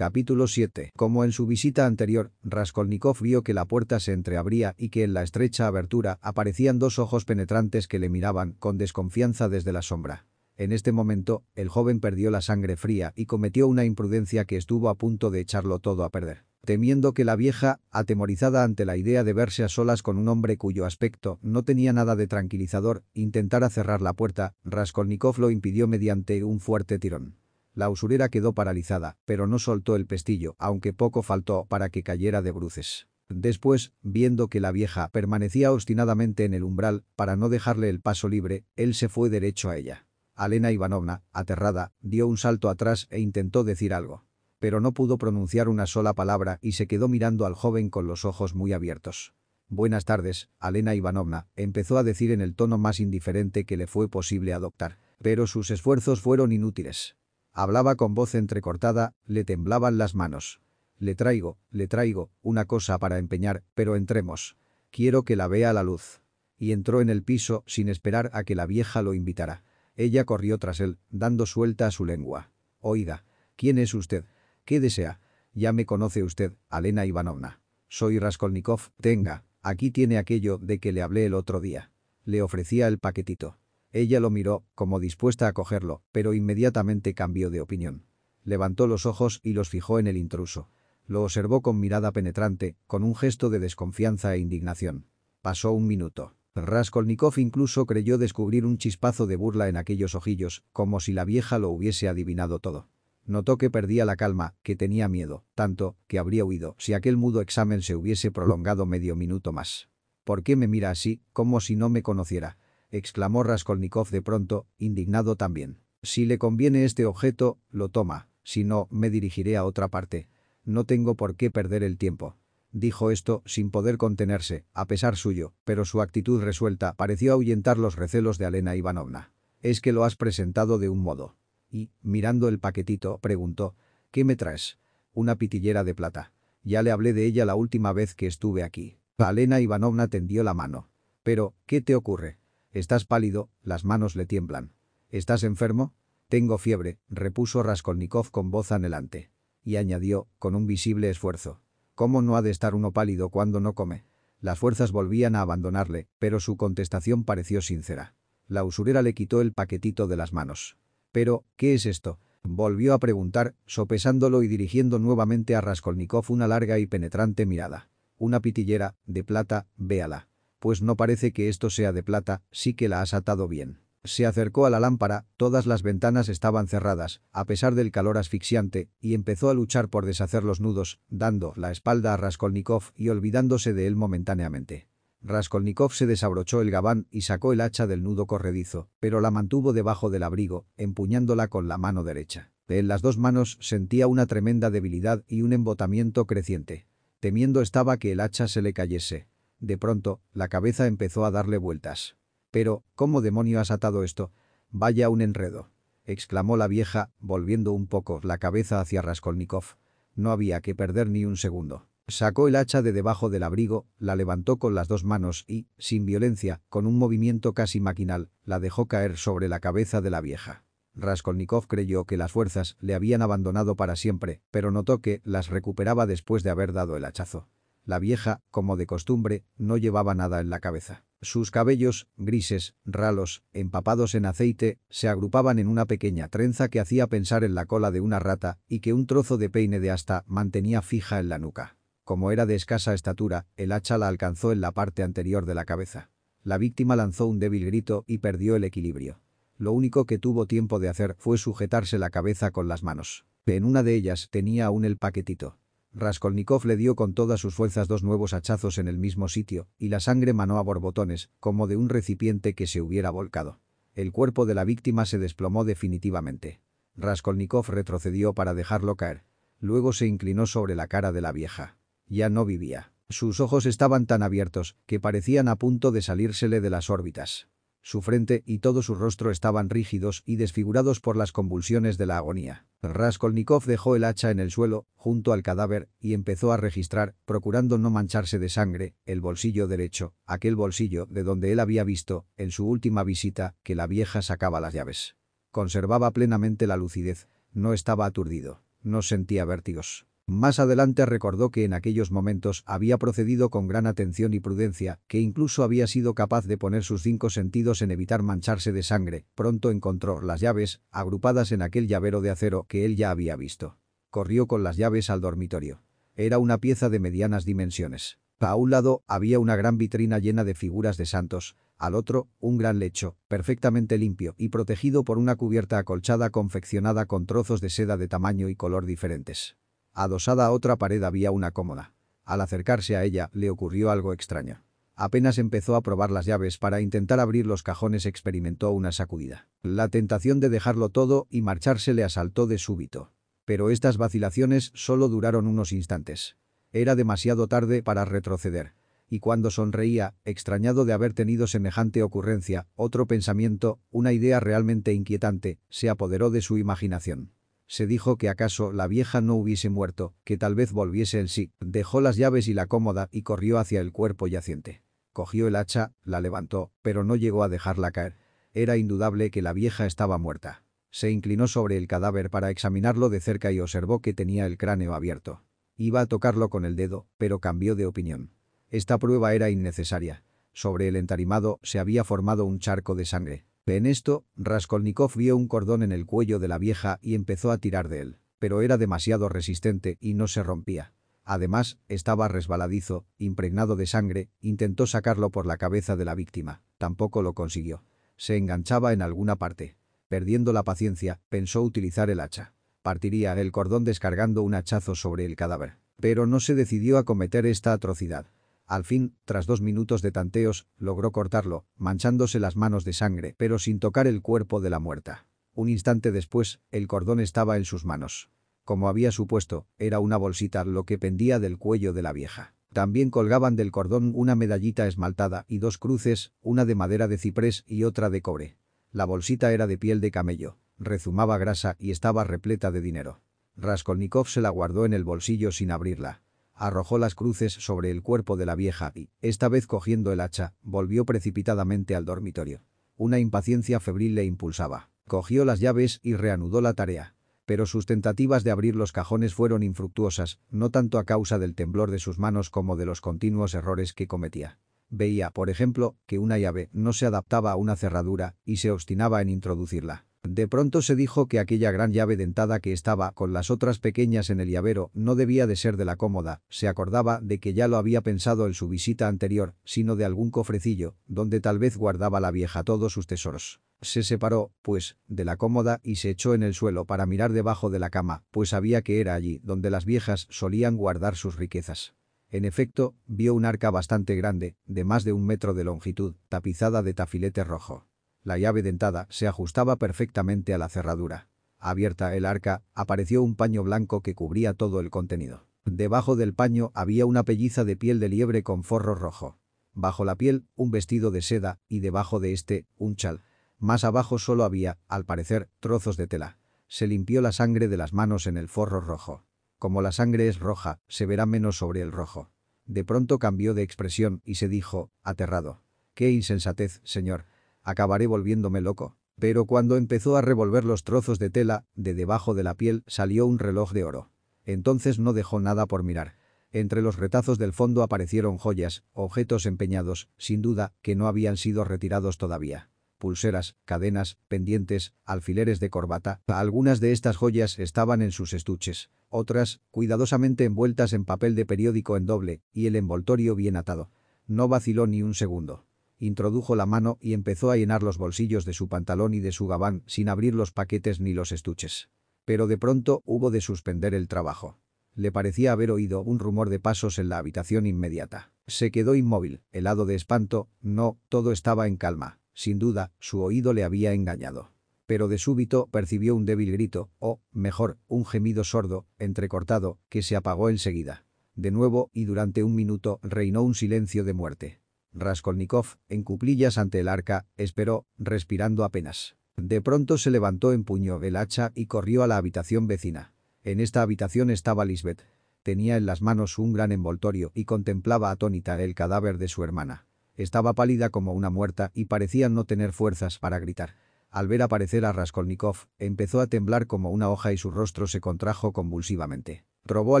Capítulo 7. Como en su visita anterior, Raskolnikov vio que la puerta se entreabría y que en la estrecha abertura aparecían dos ojos penetrantes que le miraban con desconfianza desde la sombra. En este momento, el joven perdió la sangre fría y cometió una imprudencia que estuvo a punto de echarlo todo a perder. Temiendo que la vieja, atemorizada ante la idea de verse a solas con un hombre cuyo aspecto no tenía nada de tranquilizador, intentara cerrar la puerta, Raskolnikov lo impidió mediante un fuerte tirón. La usurera quedó paralizada, pero no soltó el pestillo, aunque poco faltó para que cayera de bruces. Después, viendo que la vieja permanecía obstinadamente en el umbral para no dejarle el paso libre, él se fue derecho a ella. Alena Ivanovna, aterrada, dio un salto atrás e intentó decir algo. Pero no pudo pronunciar una sola palabra y se quedó mirando al joven con los ojos muy abiertos. Buenas tardes, Alena Ivanovna, empezó a decir en el tono más indiferente que le fue posible adoptar. Pero sus esfuerzos fueron inútiles. Hablaba con voz entrecortada, le temblaban las manos. Le traigo, le traigo, una cosa para empeñar, pero entremos. Quiero que la vea la luz. Y entró en el piso sin esperar a que la vieja lo invitara. Ella corrió tras él, dando suelta a su lengua. Oiga, ¿quién es usted? ¿Qué desea? Ya me conoce usted, Alena Ivanovna. Soy Raskolnikov, tenga, aquí tiene aquello de que le hablé el otro día. Le ofrecía el paquetito. Ella lo miró, como dispuesta a cogerlo, pero inmediatamente cambió de opinión. Levantó los ojos y los fijó en el intruso. Lo observó con mirada penetrante, con un gesto de desconfianza e indignación. Pasó un minuto. Raskolnikov incluso creyó descubrir un chispazo de burla en aquellos ojillos, como si la vieja lo hubiese adivinado todo. Notó que perdía la calma, que tenía miedo, tanto, que habría huido si aquel mudo examen se hubiese prolongado medio minuto más. ¿Por qué me mira así, como si no me conociera? Exclamó Raskolnikov de pronto, indignado también. Si le conviene este objeto, lo toma, si no, me dirigiré a otra parte. No tengo por qué perder el tiempo. Dijo esto sin poder contenerse, a pesar suyo, pero su actitud resuelta pareció ahuyentar los recelos de Alena Ivanovna. Es que lo has presentado de un modo. Y, mirando el paquetito, preguntó, ¿qué me traes? Una pitillera de plata. Ya le hablé de ella la última vez que estuve aquí. Alena Ivanovna tendió la mano. Pero, ¿qué te ocurre? Estás pálido, las manos le tiemblan. ¿Estás enfermo? Tengo fiebre, repuso Raskolnikov con voz anhelante. Y añadió, con un visible esfuerzo. ¿Cómo no ha de estar uno pálido cuando no come? Las fuerzas volvían a abandonarle, pero su contestación pareció sincera. La usurera le quitó el paquetito de las manos. «Pero, ¿qué es esto?» Volvió a preguntar, sopesándolo y dirigiendo nuevamente a Raskolnikov una larga y penetrante mirada. «Una pitillera, de plata, véala» pues no parece que esto sea de plata, sí que la has atado bien. Se acercó a la lámpara, todas las ventanas estaban cerradas, a pesar del calor asfixiante, y empezó a luchar por deshacer los nudos, dando la espalda a Raskolnikov y olvidándose de él momentáneamente. Raskolnikov se desabrochó el gabán y sacó el hacha del nudo corredizo, pero la mantuvo debajo del abrigo, empuñándola con la mano derecha. En las dos manos sentía una tremenda debilidad y un embotamiento creciente. Temiendo estaba que el hacha se le cayese. De pronto, la cabeza empezó a darle vueltas. Pero, ¿cómo demonio has atado esto? Vaya un enredo. exclamó la vieja, volviendo un poco la cabeza hacia Raskolnikov. No había que perder ni un segundo. Sacó el hacha de debajo del abrigo, la levantó con las dos manos y, sin violencia, con un movimiento casi maquinal, la dejó caer sobre la cabeza de la vieja. Raskolnikov creyó que las fuerzas le habían abandonado para siempre, pero notó que las recuperaba después de haber dado el hachazo. La vieja, como de costumbre, no llevaba nada en la cabeza. Sus cabellos, grises, ralos, empapados en aceite, se agrupaban en una pequeña trenza que hacía pensar en la cola de una rata y que un trozo de peine de asta mantenía fija en la nuca. Como era de escasa estatura, el hacha la alcanzó en la parte anterior de la cabeza. La víctima lanzó un débil grito y perdió el equilibrio. Lo único que tuvo tiempo de hacer fue sujetarse la cabeza con las manos. En una de ellas tenía aún el paquetito. Raskolnikov le dio con todas sus fuerzas dos nuevos hachazos en el mismo sitio, y la sangre manó a borbotones, como de un recipiente que se hubiera volcado. El cuerpo de la víctima se desplomó definitivamente. Raskolnikov retrocedió para dejarlo caer. Luego se inclinó sobre la cara de la vieja. Ya no vivía. Sus ojos estaban tan abiertos que parecían a punto de salírsele de las órbitas. Su frente y todo su rostro estaban rígidos y desfigurados por las convulsiones de la agonía. Raskolnikov dejó el hacha en el suelo, junto al cadáver, y empezó a registrar, procurando no mancharse de sangre, el bolsillo derecho, aquel bolsillo de donde él había visto, en su última visita, que la vieja sacaba las llaves. Conservaba plenamente la lucidez, no estaba aturdido. no sentía vértigos. Más adelante recordó que en aquellos momentos había procedido con gran atención y prudencia, que incluso había sido capaz de poner sus cinco sentidos en evitar mancharse de sangre. Pronto encontró las llaves, agrupadas en aquel llavero de acero que él ya había visto. Corrió con las llaves al dormitorio. Era una pieza de medianas dimensiones. A un lado había una gran vitrina llena de figuras de santos, al otro, un gran lecho, perfectamente limpio y protegido por una cubierta acolchada confeccionada con trozos de seda de tamaño y color diferentes. Adosada a otra pared había una cómoda. Al acercarse a ella, le ocurrió algo extraño. Apenas empezó a probar las llaves para intentar abrir los cajones experimentó una sacudida. La tentación de dejarlo todo y marcharse le asaltó de súbito. Pero estas vacilaciones solo duraron unos instantes. Era demasiado tarde para retroceder. Y cuando sonreía, extrañado de haber tenido semejante ocurrencia, otro pensamiento, una idea realmente inquietante, se apoderó de su imaginación. Se dijo que acaso la vieja no hubiese muerto, que tal vez volviese el sí. Dejó las llaves y la cómoda y corrió hacia el cuerpo yaciente. Cogió el hacha, la levantó, pero no llegó a dejarla caer. Era indudable que la vieja estaba muerta. Se inclinó sobre el cadáver para examinarlo de cerca y observó que tenía el cráneo abierto. Iba a tocarlo con el dedo, pero cambió de opinión. Esta prueba era innecesaria. Sobre el entarimado se había formado un charco de sangre. En esto, Raskolnikov vio un cordón en el cuello de la vieja y empezó a tirar de él. Pero era demasiado resistente y no se rompía. Además, estaba resbaladizo, impregnado de sangre, intentó sacarlo por la cabeza de la víctima. Tampoco lo consiguió. Se enganchaba en alguna parte. Perdiendo la paciencia, pensó utilizar el hacha. Partiría el cordón descargando un hachazo sobre el cadáver. Pero no se decidió a cometer esta atrocidad. Al fin, tras dos minutos de tanteos, logró cortarlo, manchándose las manos de sangre, pero sin tocar el cuerpo de la muerta. Un instante después, el cordón estaba en sus manos. Como había supuesto, era una bolsita lo que pendía del cuello de la vieja. También colgaban del cordón una medallita esmaltada y dos cruces, una de madera de ciprés y otra de cobre. La bolsita era de piel de camello, rezumaba grasa y estaba repleta de dinero. Raskolnikov se la guardó en el bolsillo sin abrirla. Arrojó las cruces sobre el cuerpo de la vieja y, esta vez cogiendo el hacha, volvió precipitadamente al dormitorio. Una impaciencia febril le impulsaba. Cogió las llaves y reanudó la tarea. Pero sus tentativas de abrir los cajones fueron infructuosas, no tanto a causa del temblor de sus manos como de los continuos errores que cometía. Veía, por ejemplo, que una llave no se adaptaba a una cerradura y se obstinaba en introducirla. De pronto se dijo que aquella gran llave dentada que estaba con las otras pequeñas en el llavero no debía de ser de la cómoda, se acordaba de que ya lo había pensado en su visita anterior, sino de algún cofrecillo, donde tal vez guardaba la vieja todos sus tesoros. Se separó, pues, de la cómoda y se echó en el suelo para mirar debajo de la cama, pues sabía que era allí donde las viejas solían guardar sus riquezas. En efecto, vio un arca bastante grande, de más de un metro de longitud, tapizada de tafilete rojo. La llave dentada se ajustaba perfectamente a la cerradura. Abierta el arca, apareció un paño blanco que cubría todo el contenido. Debajo del paño había una pelliza de piel de liebre con forro rojo. Bajo la piel, un vestido de seda y debajo de este, un chal. Más abajo solo había, al parecer, trozos de tela. Se limpió la sangre de las manos en el forro rojo. Como la sangre es roja, se verá menos sobre el rojo. De pronto cambió de expresión y se dijo, aterrado. «¡Qué insensatez, señor! Acabaré volviéndome loco. Pero cuando empezó a revolver los trozos de tela, de debajo de la piel salió un reloj de oro. Entonces no dejó nada por mirar. Entre los retazos del fondo aparecieron joyas, objetos empeñados, sin duda, que no habían sido retirados todavía. Pulseras, cadenas, pendientes, alfileres de corbata. Algunas de estas joyas estaban en sus estuches, otras, cuidadosamente envueltas en papel de periódico en doble, y el envoltorio bien atado. No vaciló ni un segundo. Introdujo la mano y empezó a llenar los bolsillos de su pantalón y de su gabán sin abrir los paquetes ni los estuches. Pero de pronto hubo de suspender el trabajo. Le parecía haber oído un rumor de pasos en la habitación inmediata. Se quedó inmóvil, helado de espanto, no, todo estaba en calma. Sin duda, su oído le había engañado. Pero de súbito percibió un débil grito, o, mejor, un gemido sordo, entrecortado, que se apagó enseguida. De nuevo, y durante un minuto, reinó un silencio de muerte. Raskolnikov, en cuplillas ante el arca, esperó, respirando apenas. De pronto se levantó, empuñó el hacha y corrió a la habitación vecina. En esta habitación estaba Lisbeth. Tenía en las manos un gran envoltorio y contemplaba atónita el cadáver de su hermana. Estaba pálida como una muerta y parecía no tener fuerzas para gritar. Al ver aparecer a Raskolnikov, empezó a temblar como una hoja y su rostro se contrajo convulsivamente. Probó a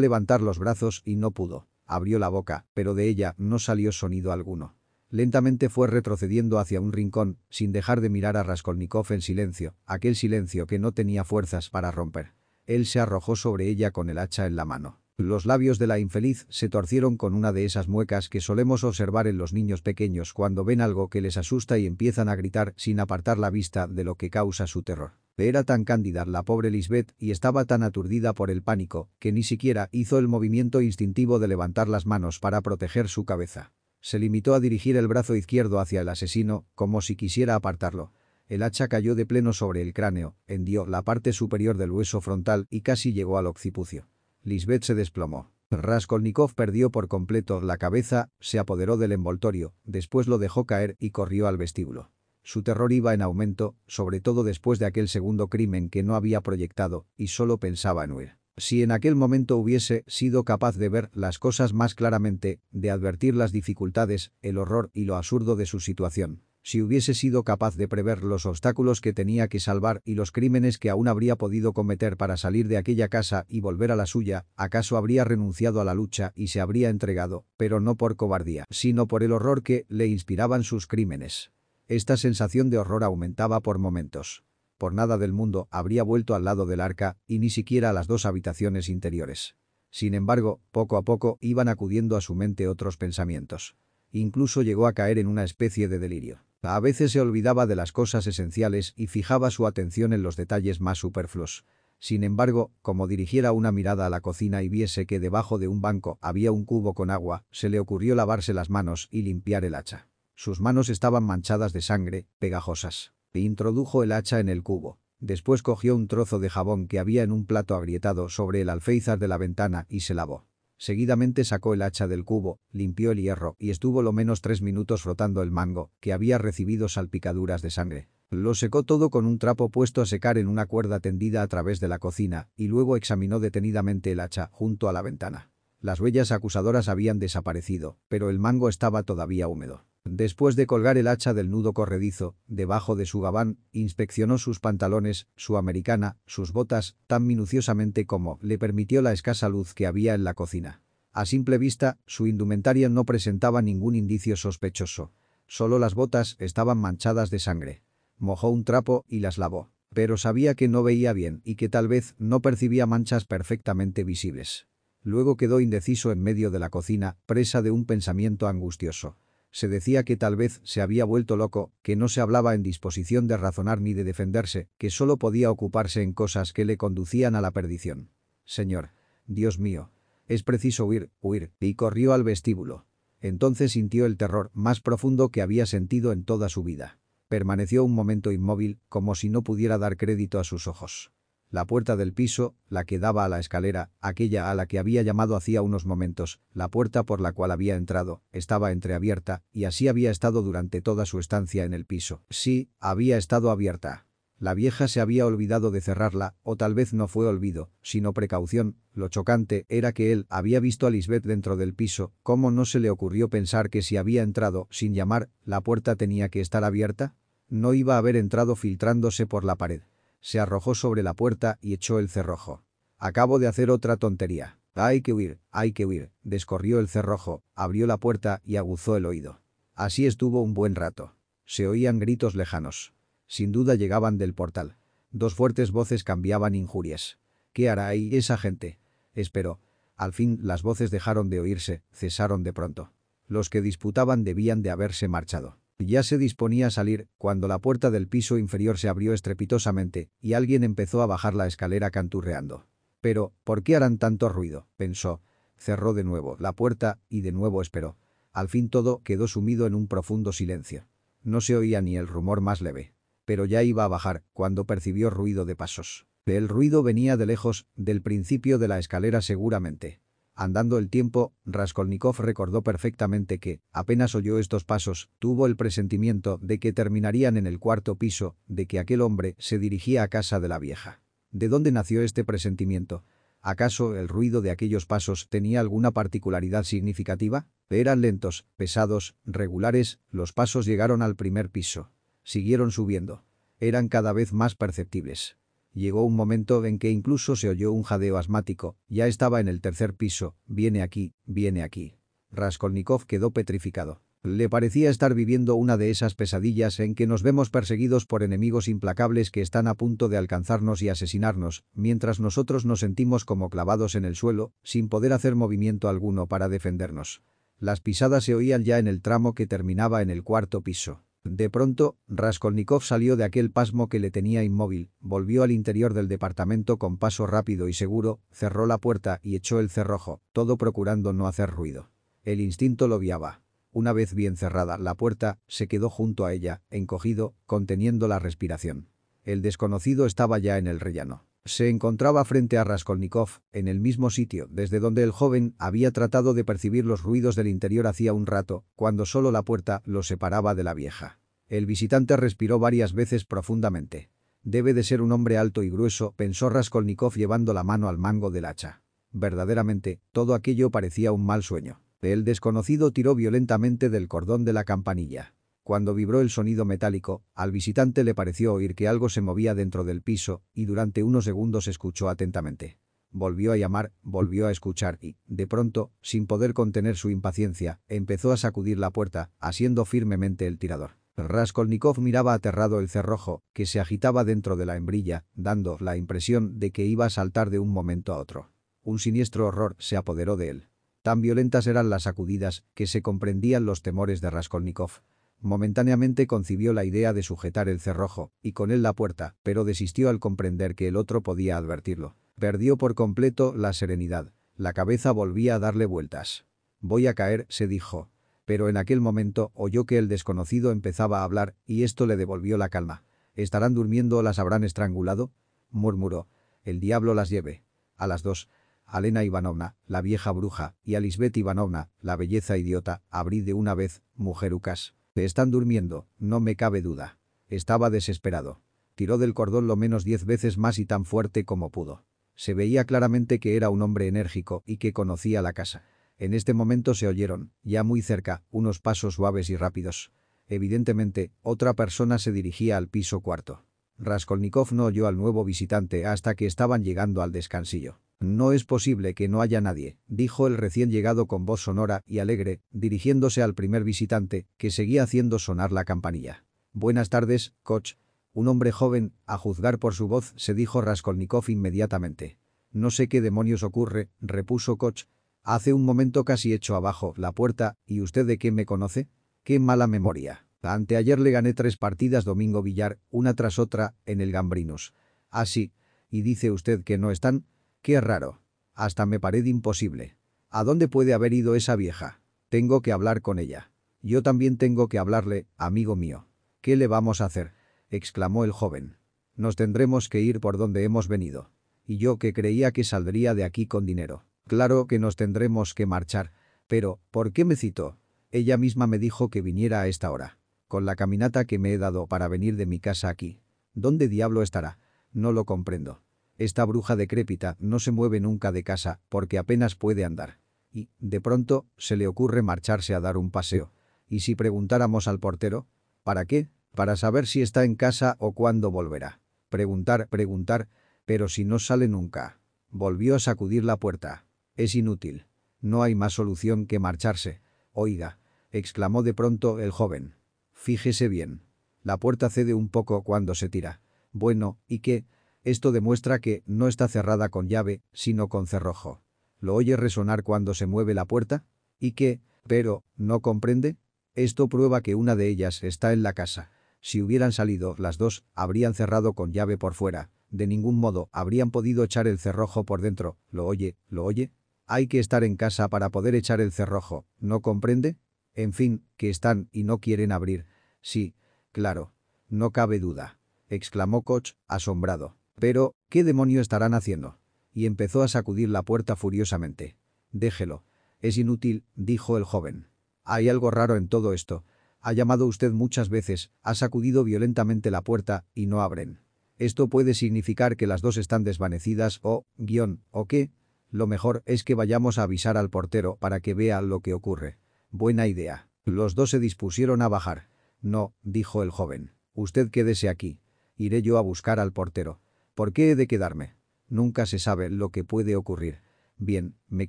levantar los brazos y no pudo. Abrió la boca, pero de ella no salió sonido alguno. Lentamente fue retrocediendo hacia un rincón, sin dejar de mirar a Raskolnikov en silencio, aquel silencio que no tenía fuerzas para romper. Él se arrojó sobre ella con el hacha en la mano. Los labios de la infeliz se torcieron con una de esas muecas que solemos observar en los niños pequeños cuando ven algo que les asusta y empiezan a gritar sin apartar la vista de lo que causa su terror. Era tan cándida la pobre Lisbeth y estaba tan aturdida por el pánico que ni siquiera hizo el movimiento instintivo de levantar las manos para proteger su cabeza. Se limitó a dirigir el brazo izquierdo hacia el asesino, como si quisiera apartarlo. El hacha cayó de pleno sobre el cráneo, hendió la parte superior del hueso frontal y casi llegó al occipucio. Lisbeth se desplomó. Raskolnikov perdió por completo la cabeza, se apoderó del envoltorio, después lo dejó caer y corrió al vestíbulo. Su terror iba en aumento, sobre todo después de aquel segundo crimen que no había proyectado, y solo pensaba en huir. Si en aquel momento hubiese sido capaz de ver las cosas más claramente, de advertir las dificultades, el horror y lo absurdo de su situación, si hubiese sido capaz de prever los obstáculos que tenía que salvar y los crímenes que aún habría podido cometer para salir de aquella casa y volver a la suya, acaso habría renunciado a la lucha y se habría entregado, pero no por cobardía, sino por el horror que le inspiraban sus crímenes. Esta sensación de horror aumentaba por momentos. Por nada del mundo habría vuelto al lado del arca y ni siquiera a las dos habitaciones interiores. Sin embargo, poco a poco iban acudiendo a su mente otros pensamientos. Incluso llegó a caer en una especie de delirio. A veces se olvidaba de las cosas esenciales y fijaba su atención en los detalles más superfluos. Sin embargo, como dirigiera una mirada a la cocina y viese que debajo de un banco había un cubo con agua, se le ocurrió lavarse las manos y limpiar el hacha. Sus manos estaban manchadas de sangre, pegajosas. Introdujo el hacha en el cubo. Después cogió un trozo de jabón que había en un plato agrietado sobre el alféizar de la ventana y se lavó. Seguidamente sacó el hacha del cubo, limpió el hierro y estuvo lo menos tres minutos frotando el mango, que había recibido salpicaduras de sangre. Lo secó todo con un trapo puesto a secar en una cuerda tendida a través de la cocina y luego examinó detenidamente el hacha junto a la ventana. Las huellas acusadoras habían desaparecido, pero el mango estaba todavía húmedo. Después de colgar el hacha del nudo corredizo, debajo de su gabán, inspeccionó sus pantalones, su americana, sus botas, tan minuciosamente como le permitió la escasa luz que había en la cocina. A simple vista, su indumentaria no presentaba ningún indicio sospechoso. Solo las botas estaban manchadas de sangre. Mojó un trapo y las lavó. Pero sabía que no veía bien y que tal vez no percibía manchas perfectamente visibles. Luego quedó indeciso en medio de la cocina, presa de un pensamiento angustioso. Se decía que tal vez se había vuelto loco, que no se hablaba en disposición de razonar ni de defenderse, que solo podía ocuparse en cosas que le conducían a la perdición. Señor. Dios mío. Es preciso huir, huir, y corrió al vestíbulo. Entonces sintió el terror más profundo que había sentido en toda su vida. Permaneció un momento inmóvil, como si no pudiera dar crédito a sus ojos. La puerta del piso, la que daba a la escalera, aquella a la que había llamado hacía unos momentos, la puerta por la cual había entrado, estaba entreabierta, y así había estado durante toda su estancia en el piso. Sí, había estado abierta. La vieja se había olvidado de cerrarla, o tal vez no fue olvido, sino precaución. Lo chocante era que él había visto a Lisbeth dentro del piso, ¿cómo no se le ocurrió pensar que si había entrado, sin llamar, la puerta tenía que estar abierta? No iba a haber entrado filtrándose por la pared se arrojó sobre la puerta y echó el cerrojo. Acabo de hacer otra tontería. Hay que huir, hay que huir. Descorrió el cerrojo, abrió la puerta y aguzó el oído. Así estuvo un buen rato. Se oían gritos lejanos. Sin duda llegaban del portal. Dos fuertes voces cambiaban injurias. ¿Qué hará ahí esa gente? Esperó. Al fin las voces dejaron de oírse, cesaron de pronto. Los que disputaban debían de haberse marchado. Ya se disponía a salir cuando la puerta del piso inferior se abrió estrepitosamente y alguien empezó a bajar la escalera canturreando. Pero, ¿por qué harán tanto ruido? pensó. Cerró de nuevo la puerta y de nuevo esperó. Al fin todo quedó sumido en un profundo silencio. No se oía ni el rumor más leve. Pero ya iba a bajar cuando percibió ruido de pasos. El ruido venía de lejos, del principio de la escalera seguramente. Andando el tiempo, Raskolnikov recordó perfectamente que, apenas oyó estos pasos, tuvo el presentimiento de que terminarían en el cuarto piso, de que aquel hombre se dirigía a casa de la vieja. ¿De dónde nació este presentimiento? ¿Acaso el ruido de aquellos pasos tenía alguna particularidad significativa? Eran lentos, pesados, regulares, los pasos llegaron al primer piso. Siguieron subiendo. Eran cada vez más perceptibles. Llegó un momento en que incluso se oyó un jadeo asmático, ya estaba en el tercer piso, viene aquí, viene aquí. Raskolnikov quedó petrificado. Le parecía estar viviendo una de esas pesadillas en que nos vemos perseguidos por enemigos implacables que están a punto de alcanzarnos y asesinarnos, mientras nosotros nos sentimos como clavados en el suelo, sin poder hacer movimiento alguno para defendernos. Las pisadas se oían ya en el tramo que terminaba en el cuarto piso. De pronto, Raskolnikov salió de aquel pasmo que le tenía inmóvil, volvió al interior del departamento con paso rápido y seguro, cerró la puerta y echó el cerrojo, todo procurando no hacer ruido. El instinto lo viaba. Una vez bien cerrada la puerta, se quedó junto a ella, encogido, conteniendo la respiración. El desconocido estaba ya en el rellano. Se encontraba frente a Raskolnikov, en el mismo sitio desde donde el joven había tratado de percibir los ruidos del interior hacía un rato, cuando solo la puerta lo separaba de la vieja. El visitante respiró varias veces profundamente. Debe de ser un hombre alto y grueso, pensó Raskolnikov llevando la mano al mango del hacha. Verdaderamente, todo aquello parecía un mal sueño. El desconocido tiró violentamente del cordón de la campanilla. Cuando vibró el sonido metálico, al visitante le pareció oír que algo se movía dentro del piso y durante unos segundos escuchó atentamente. Volvió a llamar, volvió a escuchar y, de pronto, sin poder contener su impaciencia, empezó a sacudir la puerta, asiendo firmemente el tirador. Raskolnikov miraba aterrado el cerrojo, que se agitaba dentro de la hembrilla, dando la impresión de que iba a saltar de un momento a otro. Un siniestro horror se apoderó de él. Tan violentas eran las sacudidas que se comprendían los temores de Raskolnikov. Momentáneamente concibió la idea de sujetar el cerrojo, y con él la puerta, pero desistió al comprender que el otro podía advertirlo. Perdió por completo la serenidad. La cabeza volvía a darle vueltas. Voy a caer, se dijo. Pero en aquel momento oyó que el desconocido empezaba a hablar, y esto le devolvió la calma. ¿Estarán durmiendo o las habrán estrangulado? murmuró. El diablo las lleve. A las dos, Alena Ivanovna, la vieja bruja, y a Lisbeth Ivanovna, la belleza idiota, abrí de una vez, mujerucas. Están durmiendo, no me cabe duda. Estaba desesperado. Tiró del cordón lo menos diez veces más y tan fuerte como pudo. Se veía claramente que era un hombre enérgico y que conocía la casa. En este momento se oyeron, ya muy cerca, unos pasos suaves y rápidos. Evidentemente, otra persona se dirigía al piso cuarto. Raskolnikov no oyó al nuevo visitante hasta que estaban llegando al descansillo. No es posible que no haya nadie, dijo el recién llegado con voz sonora y alegre, dirigiéndose al primer visitante, que seguía haciendo sonar la campanilla. Buenas tardes, Koch. Un hombre joven, a juzgar por su voz, se dijo Raskolnikov inmediatamente. No sé qué demonios ocurre, repuso Koch. Hace un momento casi hecho abajo la puerta, ¿y usted de qué me conoce? ¡Qué mala memoria! Anteayer le gané tres partidas Domingo Villar, una tras otra, en el Gambrinus. Ah, sí. ¿Y dice usted que no están? Qué raro. Hasta me parece imposible. ¿A dónde puede haber ido esa vieja? Tengo que hablar con ella. Yo también tengo que hablarle, amigo mío. ¿Qué le vamos a hacer? exclamó el joven. Nos tendremos que ir por donde hemos venido. Y yo que creía que saldría de aquí con dinero. Claro que nos tendremos que marchar. Pero, ¿por qué me citó? Ella misma me dijo que viniera a esta hora. Con la caminata que me he dado para venir de mi casa aquí. ¿Dónde diablo estará? No lo comprendo. Esta bruja decrépita no se mueve nunca de casa porque apenas puede andar. Y, de pronto, se le ocurre marcharse a dar un paseo. ¿Y si preguntáramos al portero? ¿Para qué? Para saber si está en casa o cuándo volverá. Preguntar, preguntar, pero si no sale nunca. Volvió a sacudir la puerta. Es inútil. No hay más solución que marcharse. Oiga, exclamó de pronto el joven. Fíjese bien. La puerta cede un poco cuando se tira. Bueno, ¿y qué? Esto demuestra que no está cerrada con llave, sino con cerrojo. ¿Lo oye resonar cuando se mueve la puerta? ¿Y qué? Pero, ¿no comprende? Esto prueba que una de ellas está en la casa. Si hubieran salido las dos, habrían cerrado con llave por fuera. De ningún modo habrían podido echar el cerrojo por dentro. ¿Lo oye? ¿Lo oye? Hay que estar en casa para poder echar el cerrojo. ¿No comprende? En fin, que están y no quieren abrir. Sí, claro. No cabe duda. Exclamó Koch, asombrado. Pero, ¿qué demonio estarán haciendo? Y empezó a sacudir la puerta furiosamente. Déjelo. Es inútil, dijo el joven. Hay algo raro en todo esto. Ha llamado usted muchas veces, ha sacudido violentamente la puerta y no abren. Esto puede significar que las dos están desvanecidas o, guion, o qué. Lo mejor es que vayamos a avisar al portero para que vea lo que ocurre. Buena idea. Los dos se dispusieron a bajar. No, dijo el joven. Usted quédese aquí Iré yo a buscar al portero. ¿Por qué he de quedarme? Nunca se sabe lo que puede ocurrir. Bien, me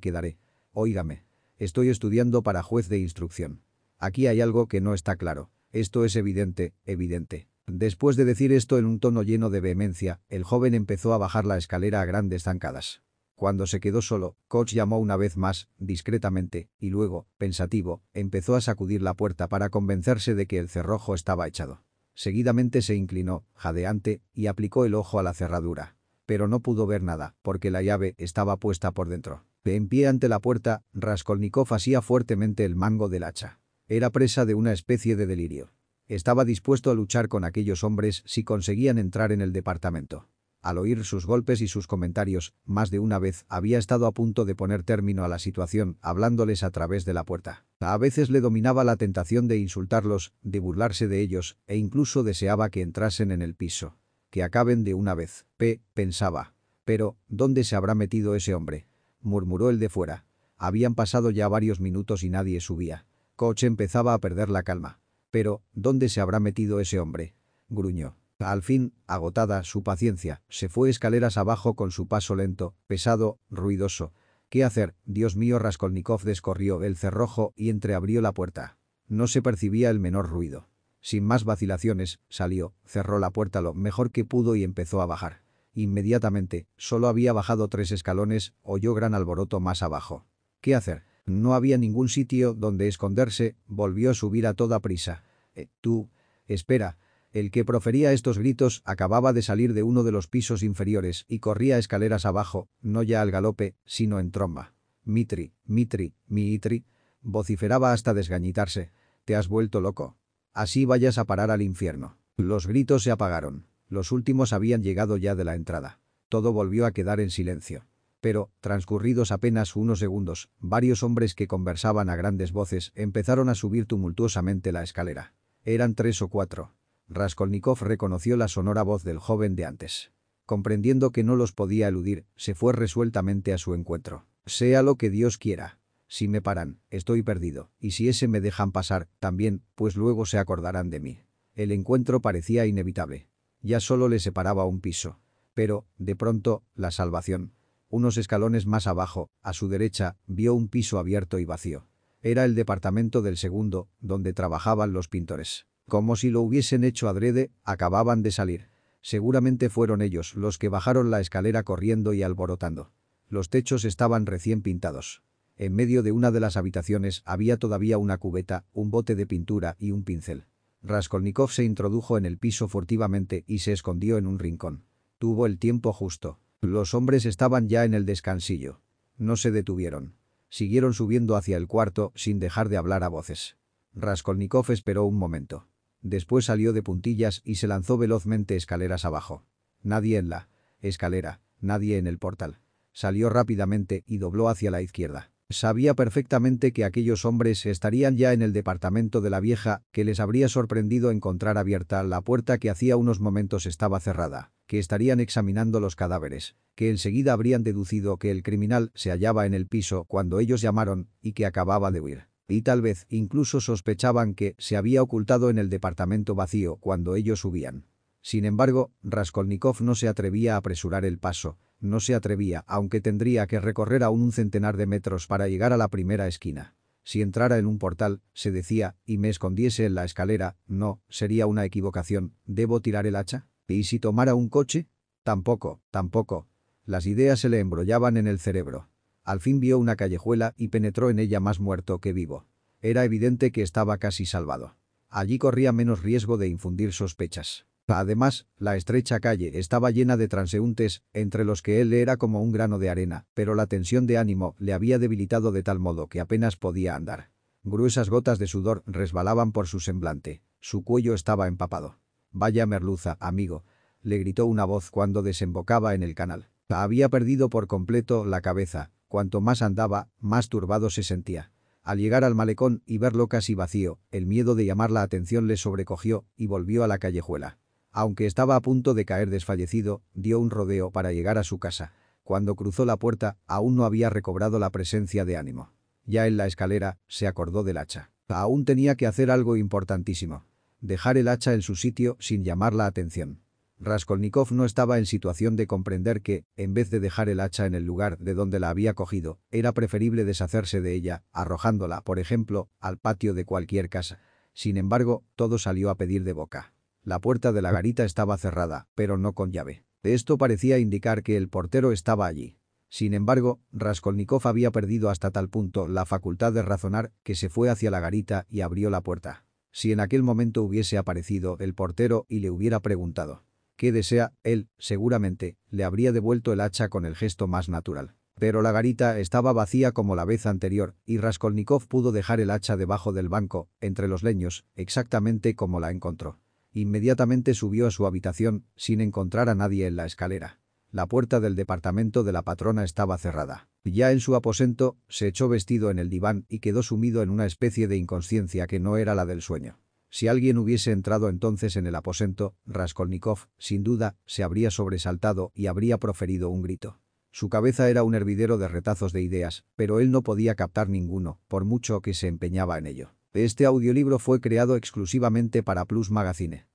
quedaré. Óigame. Estoy estudiando para juez de instrucción. Aquí hay algo que no está claro. Esto es evidente, evidente. Después de decir esto en un tono lleno de vehemencia, el joven empezó a bajar la escalera a grandes zancadas. Cuando se quedó solo, Koch llamó una vez más, discretamente, y luego, pensativo, empezó a sacudir la puerta para convencerse de que el cerrojo estaba echado. Seguidamente se inclinó, jadeante, y aplicó el ojo a la cerradura. Pero no pudo ver nada, porque la llave estaba puesta por dentro. En pie ante la puerta, Raskolnikov asía fuertemente el mango del hacha. Era presa de una especie de delirio. Estaba dispuesto a luchar con aquellos hombres si conseguían entrar en el departamento. Al oír sus golpes y sus comentarios, más de una vez había estado a punto de poner término a la situación hablándoles a través de la puerta. A veces le dominaba la tentación de insultarlos, de burlarse de ellos, e incluso deseaba que entrasen en el piso. Que acaben de una vez, P. pensaba. Pero, ¿dónde se habrá metido ese hombre? murmuró el de fuera. Habían pasado ya varios minutos y nadie subía. Coche empezaba a perder la calma. Pero, ¿dónde se habrá metido ese hombre? Gruñó. Al fin, agotada su paciencia, se fue escaleras abajo con su paso lento, pesado, ruidoso. ¿Qué hacer? Dios mío Raskolnikov descorrió el cerrojo y entreabrió la puerta. No se percibía el menor ruido. Sin más vacilaciones, salió, cerró la puerta lo mejor que pudo y empezó a bajar. Inmediatamente, solo había bajado tres escalones, oyó gran alboroto más abajo. ¿Qué hacer? No había ningún sitio donde esconderse, volvió a subir a toda prisa. Eh, tú... Espera, el que profería estos gritos acababa de salir de uno de los pisos inferiores y corría escaleras abajo, no ya al galope, sino en tromba. Mitri, Mitri, Mitri, vociferaba hasta desgañitarse. Te has vuelto loco. Así vayas a parar al infierno. Los gritos se apagaron. Los últimos habían llegado ya de la entrada. Todo volvió a quedar en silencio. Pero, transcurridos apenas unos segundos, varios hombres que conversaban a grandes voces empezaron a subir tumultuosamente la escalera. Eran tres o cuatro. Raskolnikov reconoció la sonora voz del joven de antes. Comprendiendo que no los podía eludir, se fue resueltamente a su encuentro. Sea lo que Dios quiera. Si me paran, estoy perdido, y si ese me dejan pasar, también, pues luego se acordarán de mí. El encuentro parecía inevitable. Ya solo le separaba un piso. Pero, de pronto, la salvación. Unos escalones más abajo, a su derecha, vio un piso abierto y vacío. Era el departamento del segundo, donde trabajaban los pintores. Como si lo hubiesen hecho adrede, acababan de salir. Seguramente fueron ellos los que bajaron la escalera corriendo y alborotando. Los techos estaban recién pintados. En medio de una de las habitaciones había todavía una cubeta, un bote de pintura y un pincel. Raskolnikov se introdujo en el piso furtivamente y se escondió en un rincón. Tuvo el tiempo justo. Los hombres estaban ya en el descansillo. No se detuvieron. Siguieron subiendo hacia el cuarto sin dejar de hablar a voces. Raskolnikov esperó un momento. Después salió de puntillas y se lanzó velozmente escaleras abajo. Nadie en la escalera, nadie en el portal. Salió rápidamente y dobló hacia la izquierda. Sabía perfectamente que aquellos hombres estarían ya en el departamento de la vieja, que les habría sorprendido encontrar abierta la puerta que hacía unos momentos estaba cerrada, que estarían examinando los cadáveres, que enseguida habrían deducido que el criminal se hallaba en el piso cuando ellos llamaron y que acababa de huir y tal vez incluso sospechaban que se había ocultado en el departamento vacío cuando ellos subían. Sin embargo, Raskolnikov no se atrevía a apresurar el paso, no se atrevía aunque tendría que recorrer aún un centenar de metros para llegar a la primera esquina. Si entrara en un portal, se decía, y me escondiese en la escalera, no, sería una equivocación, ¿debo tirar el hacha? ¿Y si tomara un coche? Tampoco, tampoco. Las ideas se le embrollaban en el cerebro. Al fin vio una callejuela y penetró en ella más muerto que vivo. Era evidente que estaba casi salvado. Allí corría menos riesgo de infundir sospechas. Además, la estrecha calle estaba llena de transeúntes, entre los que él era como un grano de arena, pero la tensión de ánimo le había debilitado de tal modo que apenas podía andar. Gruesas gotas de sudor resbalaban por su semblante. Su cuello estaba empapado. «Vaya merluza, amigo», le gritó una voz cuando desembocaba en el canal. Había perdido por completo la cabeza, Cuanto más andaba, más turbado se sentía. Al llegar al malecón y verlo casi vacío, el miedo de llamar la atención le sobrecogió y volvió a la callejuela. Aunque estaba a punto de caer desfallecido, dio un rodeo para llegar a su casa. Cuando cruzó la puerta, aún no había recobrado la presencia de ánimo. Ya en la escalera, se acordó del hacha. Aún tenía que hacer algo importantísimo. Dejar el hacha en su sitio sin llamar la atención. Raskolnikov no estaba en situación de comprender que, en vez de dejar el hacha en el lugar de donde la había cogido, era preferible deshacerse de ella, arrojándola, por ejemplo, al patio de cualquier casa. Sin embargo, todo salió a pedir de boca. La puerta de la garita estaba cerrada, pero no con llave. Esto parecía indicar que el portero estaba allí. Sin embargo, Raskolnikov había perdido hasta tal punto la facultad de razonar que se fue hacia la garita y abrió la puerta. Si en aquel momento hubiese aparecido el portero y le hubiera preguntado ¿Qué desea? Él, seguramente, le habría devuelto el hacha con el gesto más natural. Pero la garita estaba vacía como la vez anterior, y Raskolnikov pudo dejar el hacha debajo del banco, entre los leños, exactamente como la encontró. Inmediatamente subió a su habitación, sin encontrar a nadie en la escalera. La puerta del departamento de la patrona estaba cerrada. Ya en su aposento, se echó vestido en el diván y quedó sumido en una especie de inconsciencia que no era la del sueño. Si alguien hubiese entrado entonces en el aposento, Raskolnikov, sin duda, se habría sobresaltado y habría proferido un grito. Su cabeza era un hervidero de retazos de ideas, pero él no podía captar ninguno, por mucho que se empeñaba en ello. Este audiolibro fue creado exclusivamente para Plus Magazine.